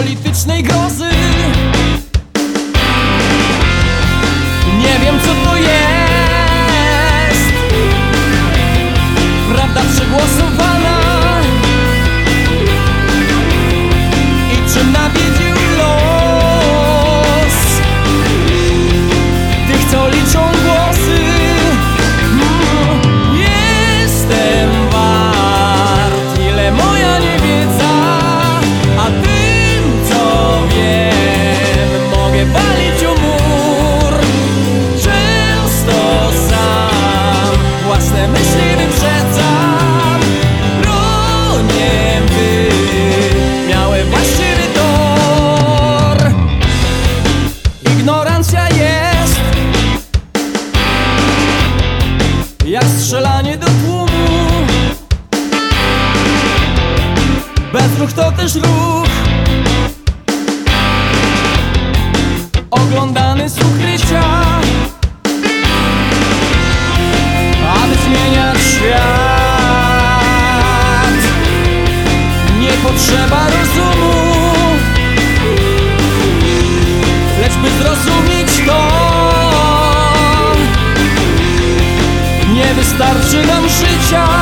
politycznej grozy jak strzelanie do tłumu. Bezruch to też ruch. Oglądany z ukrycia. 只能睡觉。